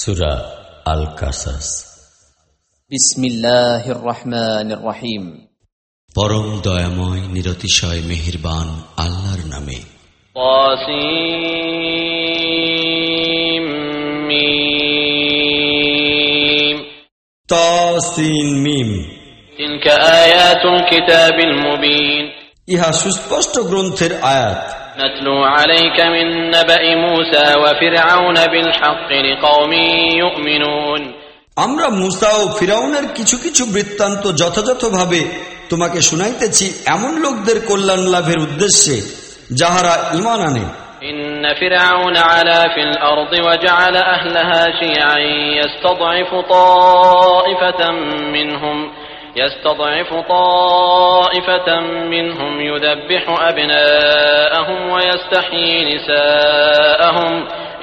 সুরা আল কাসাস বিসমিল্লাহির রহমানির রহিম পরম দয়াময় নিরতিশয় মেহেরবান আল্লাহর নামে। তাসিন মিম। ইহা সুস্পষ্ট গ্রন্থের আয়াত। نتلو عليك من نبأ موسى وفرعون بالحق لقوم يؤمنون আমরা মুসা ও ফিরাউনের কিছু কিছু বৃত্তান্ত যথাযথভাবে তোমাকে শুনাইতেছি এমন লোকদের কল্যাণ লাভের উদ্দেশ্যে যাহারা ইমান আনে إن فرعون علا في الأرض وجعل أهلها شيعا يستضعف طائفة منهم يستضعف طائفة منهم يذبح أبناءهم ويستحيي نساءهم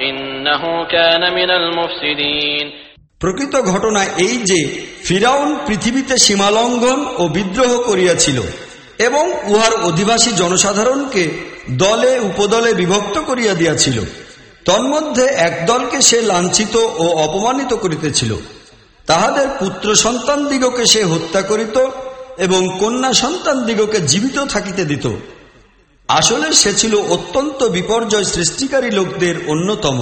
إنه كان من المفسدين প্রকৃত ঘটনা এই যে ফিরাউন পৃথিবীতে সীমালঙ্ঘন ও বিদ্রোহ করিয়াছিল এবং উহার অধিবাসী জনসাধারণকে দলে উপদলে বিভক্ত করিয়া দিয়াছিল তন্মধ্যে এক দলকে সে লাঞ্ছিত ও অপমানিত করিতেছিল তাহাদের পুত্র সন্তান দিগকে সে হত্যা করিত এবং কন্যা সন্তান দিগকে জীবিত থাকিতে দিত আসলে সে ছিল অত্যন্ত বিপর্যয় সৃষ্টিকারী লোকদের অন্যতম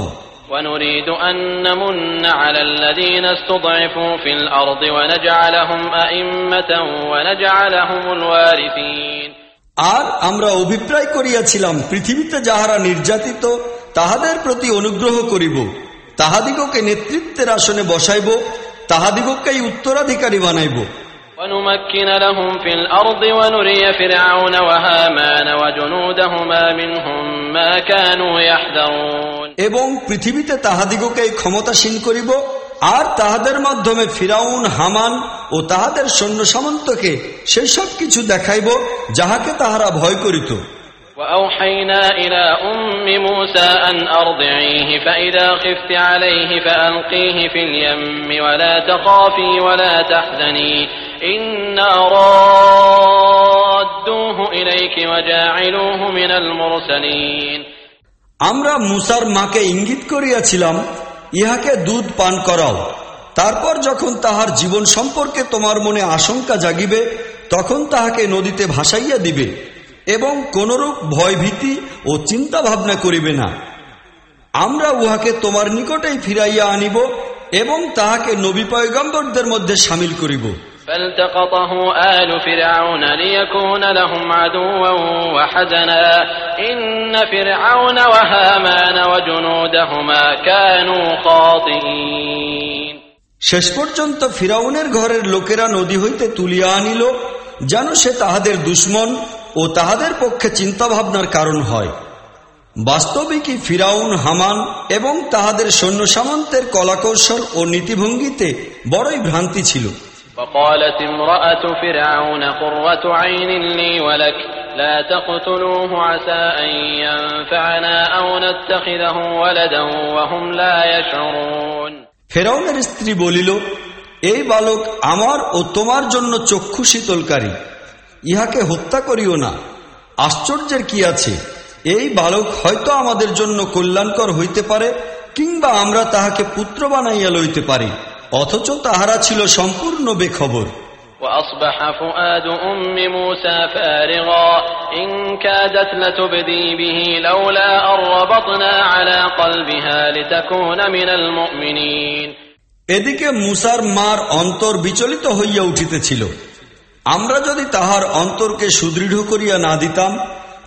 ونريد أن نمن على الذين استضعفوا في الأرض ونجعلهم أئمة ونجعلهم الوارثين আর আমরা অভিপ্রায় করিয়াছিলাম পৃথিবীতে যাহারা নির্যাতিত তাহাদের প্রতি অনুগ্রহ করিব তাহাদিগকে নেতৃত্বের আসনে বসাইব তাহাদিগকেই উত্তরাধিকারী বানাইব ونمكن لهم في الأرض ونري فرعون وهامان وجنودهما منهم ما كانوا يحذرون এবং পৃথিবীতে তাহাদিগকে ক্ষমতাসীন করিব আর তাহাদের মাধ্যমে ফিরাউন হামান ও তাহাদের সৈন্য সামন্তকে সেই সব কিছু দেখাইব যাহাকে তাহারা ভয় করিত وأوحينا إلى أم موسى أن أرضعيه فإذا خفت عليه فألقيه في اليم ولا تخافي ولا تحزني إنا رادوه إليك وجاعلوه من المرسلين আমরা মুসার মাকে ইঙ্গিত করিয়াছিলাম ইহাকে দুধ পান করাও তারপর যখন তাহার জীবন সম্পর্কে তোমার মনে আশঙ্কা জাগিবে তখন তাহাকে নদীতে ভাসাইয়া দিবে এবং কোনরূপ ভয়ভীতি ও চিন্তা ভাবনা করিবে না আমরা উহাকে তোমার নিকটেই ফিরাইয়া আনিব এবং তাহাকে নবী পয়গম্বরদের মধ্যে সামিল করিব فالتقطه آل فرعون ليكون لهم عدوا وحزنا إن فرعون وهامان وجنودهما كانوا خاطئين শেষ পর্যন্ত ফিরাউনের ঘরের লোকেরা নদী হইতে তুলিয়া আনিল যেন সে তাহাদের দুশ্মন ও তাহাদের পক্ষে চিন্তাভাবনার কারণ হয়। বাস্তবিকই ফিরাউন হামান এবং তাহাদের সৈন্য সামন্তের কলাকৌশল ও নীতিভঙ্গিতে বড়ই ভ্রান্তি ছিল। ফেরাউনের স্ত্রী বলিল এই বালক আমার ও তোমার জন্য চক্ষু শীতলকারী। ইহাকে হত্যা করিও না আশ্চর্যের কি আছে এই বালক হয়তো আমাদের জন্য কল্যাণকর হইতে পারে কিংবা আমরা তাহাকে পুত্র বানাইয়া লইতে পারি অথচ তাহারা ছিল সম্পূর্ণ বেখবর وأصبح فؤاد أم موسى فارغا إن كادت لتبدي به لولا أن ربطنا على قلبها لتكون من المؤمنين এদিকে মুসার মার অন্তর বিচলিত হইয়া উঠিতেছিল আমরা যদি তাহার অন্তরকে সুদৃঢ় করিয়া না দিতাম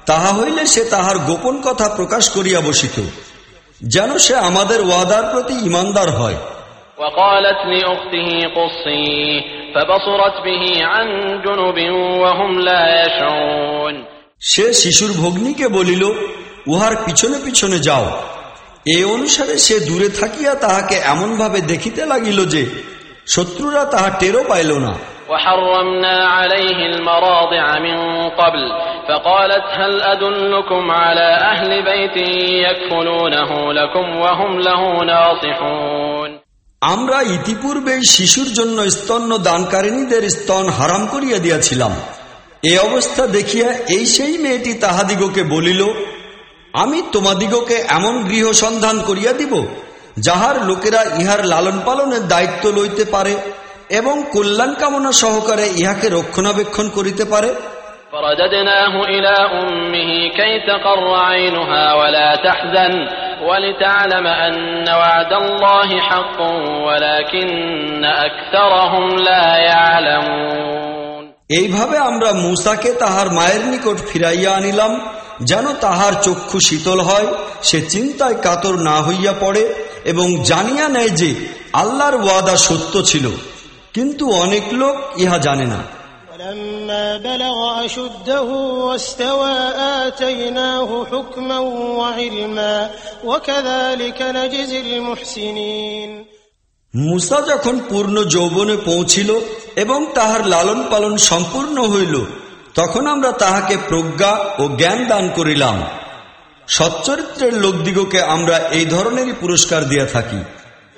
তাহা হইলে সে তাহার গোপন কথা প্রকাশ করিয়া বসিত যেন সে আমাদের ওয়াদার প্রতি ইমানদার হয় وقالت لأخته قصيه فبصرت به عن جنب وهم لا يشعرون সে শিশুর ভগ্নীকে বলিল উহার পিছনে পিছনে যাও এ অনুসারে সে দূরে থাকিয়া তাহাকে এমনভাবে দেখিতে লাগিল যে শত্রুরা তাহা টেরও পাইল না وحرمنا عليه المراضع من قبل فقالت هل أدلكم على أهل بيت يكفلونه لكم وهم له ناصحون আমরা ইতিপূর্বেই শিশুর জন্য স্তন্য দানকারিণীদের স্তন হারাম করিয়া দিয়াছিলাম এ অবস্থা দেখিয়া এই সেই মেয়েটি তাহাদিগকে বলিল আমি তোমাদিগকে এমন গৃহ সন্ধান করিয়া দিব যাহার লোকেরা ইহার লালন পালনের দায়িত্ব লইতে পারে এবং কল্যাণ কামনা সহকারে ইহাকে রক্ষণাবেক্ষণ করিতে পারে فرددناه إلى أمه كي تقر عينها ولا تحزن ولتعلم أن وعد الله حق ولكن أكثرهم لا يعلمون এইভাবে আমরা মূসাকে তাহার মায়ের নিকট ফিরাইয়া আনিলাম যেন তাহার চক্ষু শীতল হয় সে চিন্তায় কাতর না হইয়া পড়ে এবং জানিয়া নেয় যে আল্লাহর ওয়াদা সত্য ছিল কিন্তু অনেক লোক ইহা জানে না ولما بلغ أشده واستوى آتيناه حكما وعلما وكذلك نجزي المحسنين মুসা যখন পূর্ণ যৌবনে পৌঁছিল এবং তাহার লালন পালন সম্পূর্ণ হইল তখন আমরা তাহাকে প্রজ্ঞা ও জ্ঞান দান করিলাম সচ্চরিত্রের লোকদিগকে আমরা এই ধরনেরই পুরস্কার দিয়া থাকি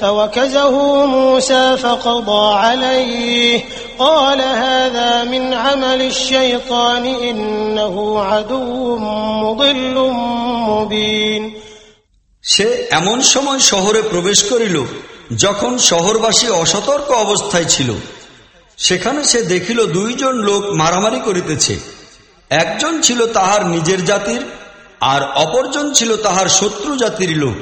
فوكزه موسى فقضى عليه قال هذا من عمل الشيطان إنه عدو مضل مبين সে এমন সময় শহরে প্রবেশ করিল যখন শহরবাসী অসতর্ক অবস্থায় ছিল সেখানে সে দেখিল দুইজন লোক মারামারি করিতেছে একজন ছিল তাহার নিজের জাতির আর অপরজন ছিল তাহার শত্রু জাতির লোক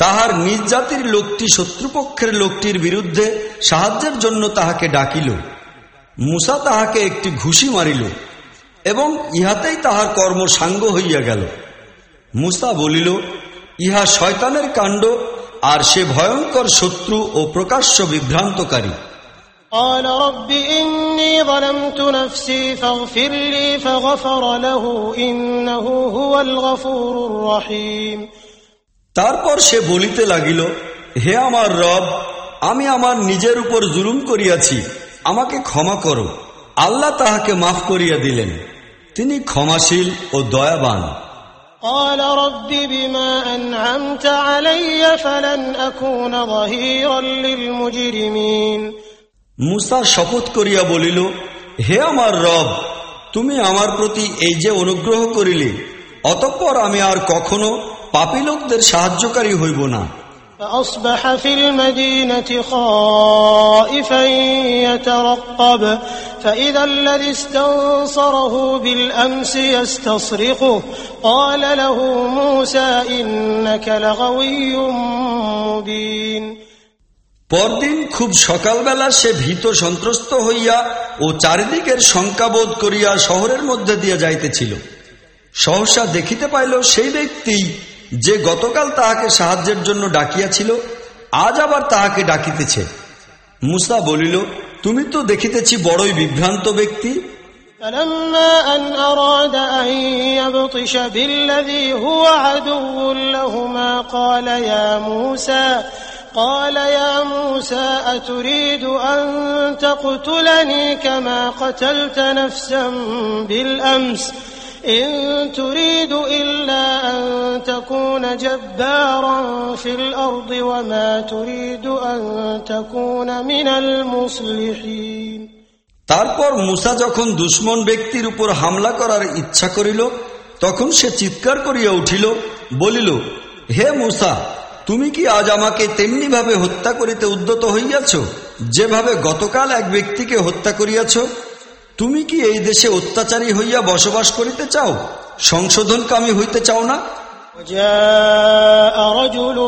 তাহার নিজ জাতির লোকটি শত্রুপক্ষের লোকটির বিরুদ্ধে সাহায্যের জন্য তাহাকে ডাকিল মুসা তাহাকে একটি ঘুষি মারিল এবং ইহাতেই তাহার কর্ম সাঙ্গ হইয়া গেল মুসা বলিল ইহা শয়তানের কাণ্ড আর সে ভয়ঙ্কর শত্রু ও প্রকাশ্য বিভ্রান্তকারী قال رب إني ظلمت نفسي فاغفر لي فغفر له إنه هو الغفور الرحيم তারপর সে বলিতে লাগিল হে আমার রব আমি আমার নিজের উপর জুলুম করিয়াছি আমাকে ক্ষমা করো আল্লাহ তাহাকে মাফ করিয়া দিলেন তিনি ক্ষমাশীল ও দয়াবান قال رب بما أنعمت علي فلن أكون ظهيرا للمجرمين মুসা শপথ করিয়া বলিল হে আমার রব তুমি আমার প্রতি এই যে অনুগ্রহ করিলে অতঃপর আমি আর কখনো পাপী লোকদের সাহায্যকারী হইব না فأصبح في المدينة خائفا يترقب فإذا الذي استنصره بالأمس يستصرخه قال له موسى إنك لغوي مبين পরদিন খুব সকালবেলা সে ভীত সন্ত্রস্ত হইয়া ও চারিদিকের শঙ্কাবোধ করিয়া শহরের মধ্যে দিয়া যাইতেছিল সহসা দেখিতে পাইল সেই ব্যক্তি যে গতকাল তাহাকে সাহায্যের জন্য ডাকিয়াছিল আজ আবার তাহাকে ডাকিতেছে মুসা বলিল তুমি তো দেখিতেছি বড়ই বিভ্রান্ত ব্যক্তি فلما أن أراد أن يبطش بالذي هو عدو لهما قال يا موسى قال يا موسى أتريد أن تقتلني كما قتلت نفسا بالأمس إن تريد إلا أن تكون جبارا في الأرض وما تريد أن تكون من المصلحين তারপর মুসা যখন দুশ্মন ব্যক্তির উপর হামলা করার ইচ্ছা করিল তখন সে চিৎকার করিয়া উঠিল বলিল হে মুসা তুমি কি আজ আমাকে তেমনি ভাবে হত্যা করিতে উদ্যত হইয়াছ যেভাবে গতকাল এক ব্যক্তিকে হত্যা করিয়াছ তুমি কি এই দেশে অত্যাচারী হইয়া বসবাস করিতে চাও সংশোধনকামী হইতে চাও না وجاء رجل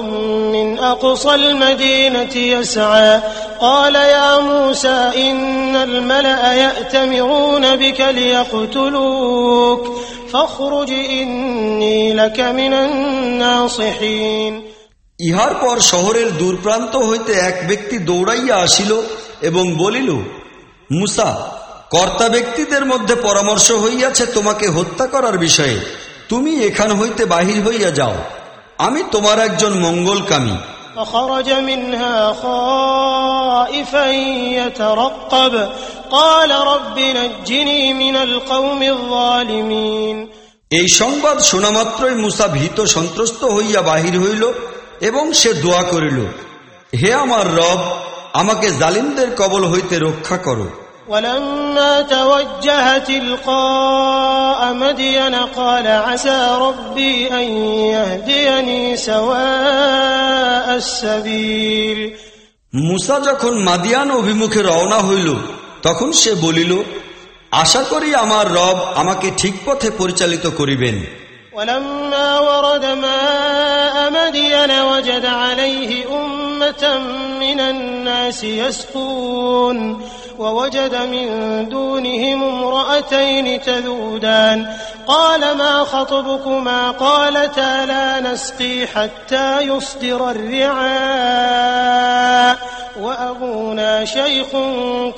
من أقصى المدينة يسعى قال يا موسى إن الملأ يأتمرون بك ليقتلوك فاخرج إني لك من الناصحين ইহার পর শহরের দূরপ্রান্ত হইতে এক ব্যক্তি দৌড়াইয়া আসিল এবং বলিল মুসা কর্তা ব্যক্তিদের মধ্যে পরামর্শ হইয়াছে তোমাকে হত্যা করার বিষয়ে তুমি এখান হইতে বাহির হইয়া যাও আমি তোমার একজন মঙ্গলকামী فخرج منها خائفا يترقب قال رب نجني من القوم الظالمين এই সংবাদ শোনামাত্রই মুসা ভীত সন্ত্রস্ত হইয়া বাহির হইল এবং সে দোয়া করিল হে আমার রব আমাকে জালিমদের কবল হইতে রক্ষা করো ولما توجه تلقاء مدين قال عسى ربي أن يهديني سواء السبيل মুসা যখন মাদিয়ান অভিমুখে রওনা হইল তখন সে বলিল আশা করি আমার রব আমাকে ঠিক পথে পরিচালিত করিবেন ولما ورد ماء مدين وجد عليه أمة من الناس يسقون ووجد من دونهم امرأتين تذودان قال ما خطبكما قالتا لا نسقي حتى يصدر الرعاء وأبونا شيخ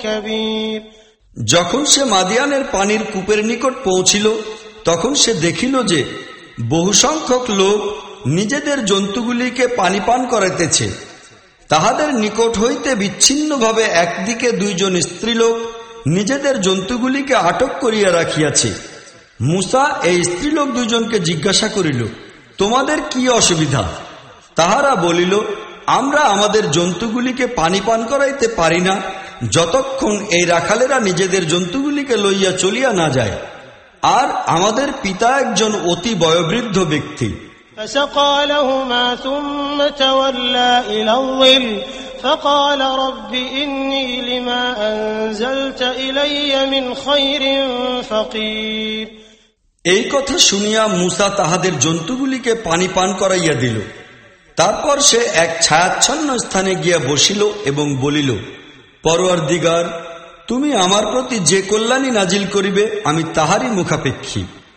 كبير যখন সে মাদিয়ানের পানির কূপের নিকট পৌঁছিল তখন সে দেখিল যে বহু সংখ্যক লোক নিজেদের জন্তুগুলিকে পানি পান করাইতেছে তাহাদের নিকট হইতে বিচ্ছিন্নভাবে একদিকে দুইজন স্ত্রীলোক নিজেদের জন্তুগুলিকে আটক করিয়া রাখিয়াছে। মুসা এই স্ত্রীলোক দুইজনকে জিজ্ঞাসা করিল, তোমাদের কি অসুবিধা? তাহারা বলিল, আমরা আমাদের জন্তুগুলিকে পানি পান করাইতে পারি না, যতক্ষণ এই রাখালেরা নিজেদের জন্তুগুলিকে লইয়া চলিয়া না যায়। আর আমাদের পিতা একজন অতি বয়োবৃদ্ধ ব্যক্তি। فسقى لهما ثم تولى إلى الظل فقال رب إني لما أنزلت إلي من خير فقير এই কথা শুনিয়া মুসা তাহাদের জন্তুগুলিকে পানি পান করাইয়া দিল তারপর সে এক ছায়াচ্ছন্ন স্থানে গিয়া বসিল এবং বলিল পরোয়ার দিগার তুমি আমার প্রতি যে কল্যাণী নাজিল করিবে আমি তাহারই মুখাপেক্ষী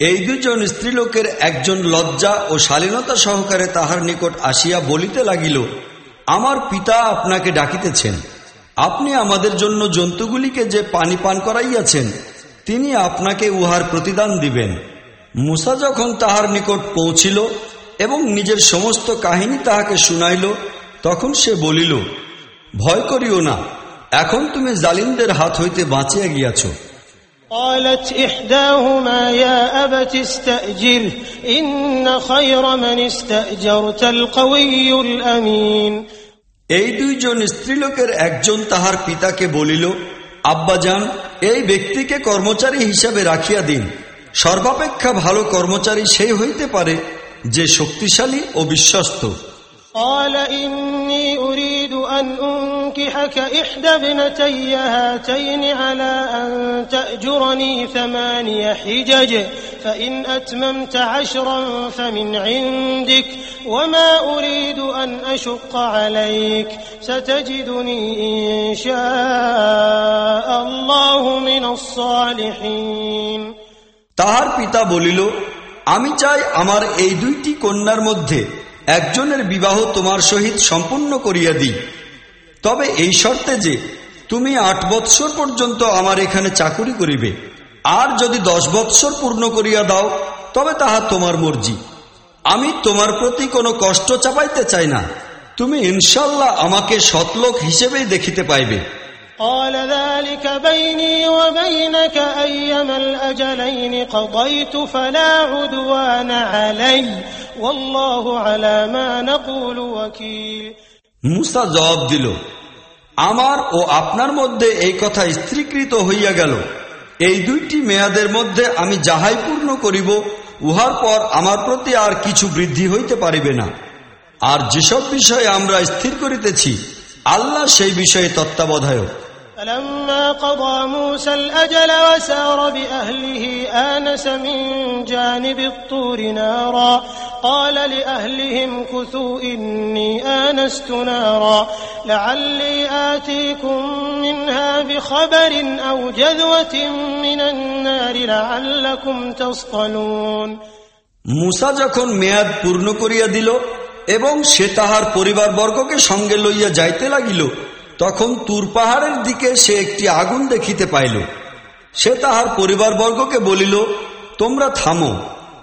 এই দুজন স্ত্রীলোকের একজন লজ্জা ও শালীনতা সহকারে তাহার নিকট আসিয়া বলিতে লাগিল, আমার পিতা আপনাকে ডাকিতেছেন। আপনি আমাদের জন্য জন্তুগুলিকে যে পানি পান করাইয়াছেন, তিনি আপনাকে উহার প্রতিদান দিবেন। মুসা যখন তাহার নিকট পৌঁছিল এবং নিজের সমস্ত কাহিনী তাহাকে শুনাইল, তখন সে বলিল, ভয় করিও না, এখন তুমি জালিমদের হাত হইতে বাঁচিয়া গিয়াছ। قالت إحداهما يا أبت استأجر إن خير من استأجرت القوي الأمين এই দুইজন স্ত্রীলোকের একজন তাহার পিতাকে বলিল আব্বাজান এই ব্যক্তিকে কর্মচারী হিসাবে রাখিয়া দিন সর্বাপেক্ষা ভালো কর্মচারী সেই হইতে পারে যে শক্তিশালী ও বিশ্বস্ত قال إني أريد أن أنكحك إحدى ابنتي هاتين على أن تأجرني ثماني حجج فإن أتممت عشرا فمن عندك وما أريد أن أشق عليك ستجدني إن شاء الله من الصالحين তাহার পিতা বলিল আমি চাই আমার এই দুইটি কন্যার মধ্যে একজনের বিবাহ তোমার সহিত সম্পূর্ণ করিয়া দিই তবে এই শর্তে যে তুমি আট বৎসর পর্যন্ত আমার এখানে চাকুরি করিবে আর যদি দশ বৎসর পূর্ণ করিয়া দাও তবে তাহা তোমার মর্জি আমি তোমার প্রতি কোনো কষ্ট চাপাইতে চাই না তুমি ইনশাল্লাহ আমাকে সতলোক হিসেবেই দেখিতে পাইবে قال ذلك بيني وبينك أيما الأجلين قضيت فلا عدوان علي والله على ما نقول وكيل মুসা জবাব দিল, আমার ও আপনার মধ্যে এই কথা স্ত্রীকৃত হইয়া গেল। এই দুইটি মেয়াদের মধ্যে আমি যাহাই পূর্ণ করিব, উহার পর আমার প্রতি আর কিছু বৃদ্ধি হইতে পারিবে না। আর যেসব বিষয়ে আমরা স্থির করিতেছি, আল্লাহ সেই বিষয়ে তত্ত্বাবধায়ক। فلما قضى موسى الأجل وسار بأهله آنس من جانب الطور نارا وقال لأهلهم كثوا إني آنست نارا لعلي آتيكم منها بخبر أو جذوة من النار لعلكم تصطلون মুসা যখন মেয়াদ পূর্ণ করিয়া দিল এবং সে তাহার পরিবারবর্গকে সঙ্গে লইয়া যাইতে লাগিল তখন তুর পাহাড়ের দিকে সে একটি আগুন দেখিতে পাইল সে তাহার পরিবারবর্গকে বলিল তোমরা থামো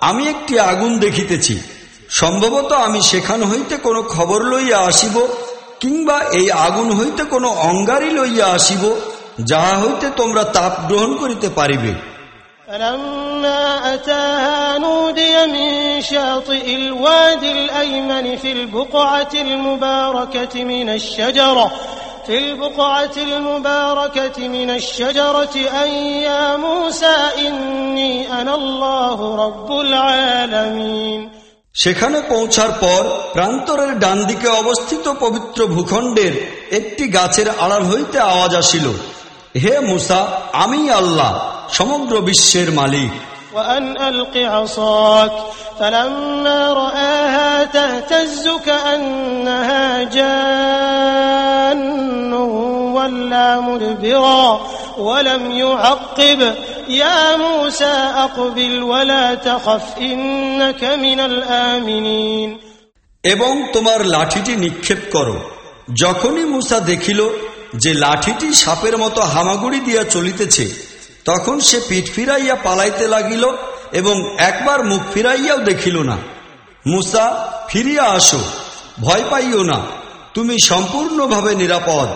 আমি একটি আগুন দেখিতেছি সম্ভবত আমি সেখান হইতে কোনো খবর লইয়া আসিব কিংবা এই আগুন হইতে কোনো অঙ্গারই লইয়া আসিব যাহা হইতে তোমরা তাপ গ্রহণ করিতে পারিবে فلما أتاها نودي من شاطئ الوادي الأيمن في البقعة المباركة من الشجرة في البقعة المباركة من الشجرة أن يا موسى إني أنا الله رب العالمين সেখানে পৌঁছার পর প্রান্তরের ডান দিকে অবস্থিত পবিত্র ভূখণ্ডের একটি গাছের আড়াল হইতে আওয়াজ আসিল হে মুসা আমি আল্লাহ সমগ্র বিশ্বের মালিক وأن ألق عصاك فلما رآها تهتز كأنها جان ولا مدبرا ولم يعقب يا موسى أقبل ولا تخف إنك من الآمنين এবং তোমার লাঠিটি নিক্ষেপ করো যখনই মুসা দেখিল যে লাঠিটি সাপের মতো হামাগুড়ি দিয়া চলিতেছে তখন সে পিঠ ফিরাইয়া পালাইতে লাগিল এবং একবার মুখ ফিরাইয়াও দেখিল না মুসা ফিরিয়া আসো ভয় পাইও না তুমি সম্পূর্ণভাবে নিরাপদ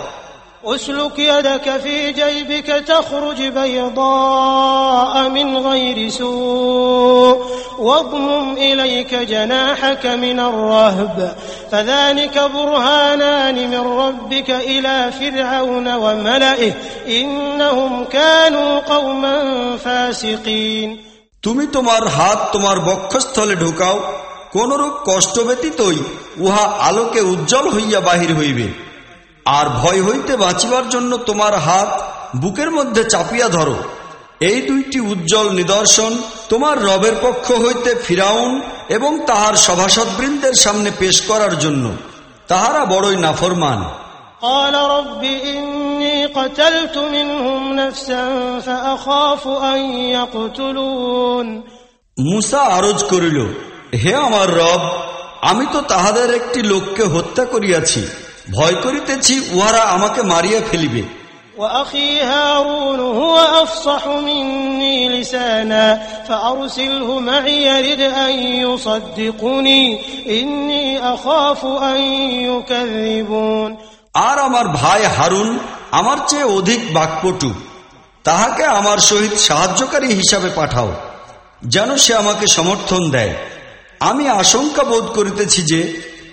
اسلك يدك في جيبك تخرج بيضاء من غير سوء واضمم إليك جناحك من الرهب فذلك برهانان من ربك إلى فرعون وملئه إنهم كانوا قوما فاسقين তুমি তোমার হাত তোমার বক্ষস্থলে ঢুকাও কোনরূপ কষ্ট ব্যতীতই উহা আলোকে উজ্জ্বল হইয়া বাহির হইবে আর ভয় হইতে বাঁচিবার জন্য তোমার হাত বুকের মধ্যে চাপিয়া ধরো এই দুইটি উজ্জ্বল নিদর্শন তোমার রবের পক্ষ হইতে ফিরাউন এবং তাহার সভাসদবৃন্দের সামনে পেশ করার জন্য তাহারা বড়ই নাফরমান قال رب إني قتلت منهم نفسا فأخاف أن يقتلون মুসা আরজ করিল হে আমার রব আমি তো তাহাদের একটি লোককে হত্যা করিয়াছি ভয় করিতেছি উহারা আমাকে মারিয়া ফেলিবে وأخي هارون هو أفصح مني لسانا فأرسله معي يرد أن يصدقني إني أخاف أن يكذبون আর আমার ভাই হারুন আমার চেয়ে অধিক বাকপটু তাহাকে আমার সহিত সাহায্যকারী হিসাবে পাঠাও যেন সে আমাকে সমর্থন দেয় আমি আশঙ্কা বোধ করিতেছি যে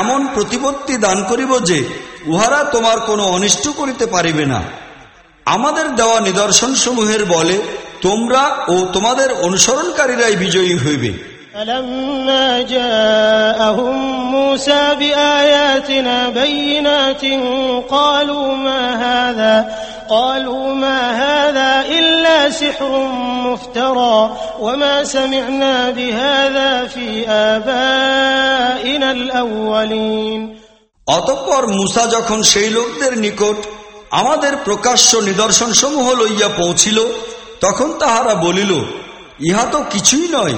এমন প্রতিপত্তি দান করিব যে উহারা তোমার কোনো অনিষ্ট করিতে পারিবে না। আমাদের দেওয়া নিদর্শন সমূহের বলে তোমরা ও তোমাদের অনুসরণকারীরাই বিজয়ী হইবে। فلما جاءهم موسى بآياتنا بينات قالوا ما هذا قالوا ما هذا إلا سحر مفترى وما سمعنا بهذا في آبائنا الأولين অতঃপর মুসা যখন সেই লোকদের নিকট আমাদের প্রকাশ্য নিদর্শন সমূহ লইয়া পৌঁছিল তখন তাহারা বলিল ইহা তো কিছুই নয়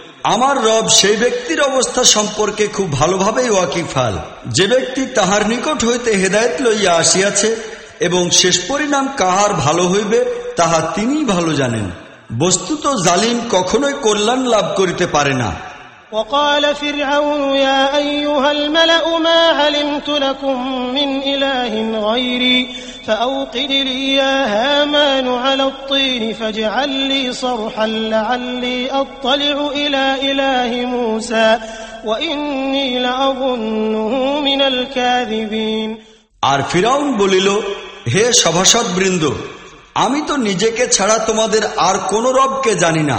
আমার রব সেই ব্যক্তির অবস্থা সম্পর্কে খুব ভালোভাবেই ওয়াকিফাল যে ব্যক্তি তাহার নিকট হইতে হেদায়েত লইয়া আসিয়াছে এবং শেষ পরিণাম কাহার ভালো হইবে তাহা তিনিই ভালো জানেন বস্তুত জালিম কখনোই কল্যাণ লাভ করিতে পারে না وقال فرعون يا أيها الملأ ما علمت لكم من إله غيري فأوقد لي يا هامان على الطين فاجعل لي صرحا لعلي أطلع إلى إله موسى وإني لأظنه من الكاذبين আর ফিরাউন বলিল হে সভাসদ বৃন্দ আমি তো নিজেকে ছাড়া তোমাদের আর কোন রবকে জানি না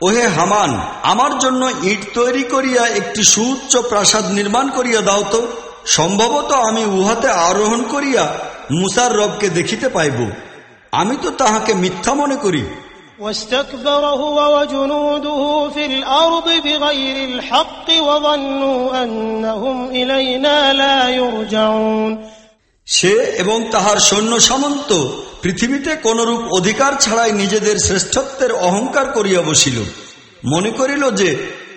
ওহে হামান আমার জন্য ইট তৈরি করিয়া একটি সুউচ্চ প্রাসাদ নির্মাণ করিয়া দাও তো সম্ভবত আমি উহাতে আরোহণ করিয়া মুসার রবকে দেখিতে পাইব আমি তো তাহাকে মিথ্যা মনে করি واستكبر هو وجنوده في الأرض بغير الحق وظنوا أنهم إلينا لا يرجعون সে এবং তাহার সৈন্য সামন্ত পৃথিবীতে কোনরূপ অধিকার ছাড়াই নিজেদের শ্রেষ্ঠত্বের অহংকার করিয়া বসিল মনে করিল যে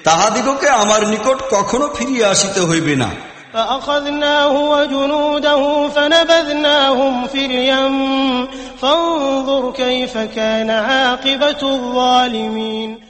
তাহাদিগকে আমার নিকট কখনো ফিরিয়া আসিতে হইবে না فأخذناه وجنوده فنبذناهم في اليم. فانظر كيف كان عاقبة الظالمين.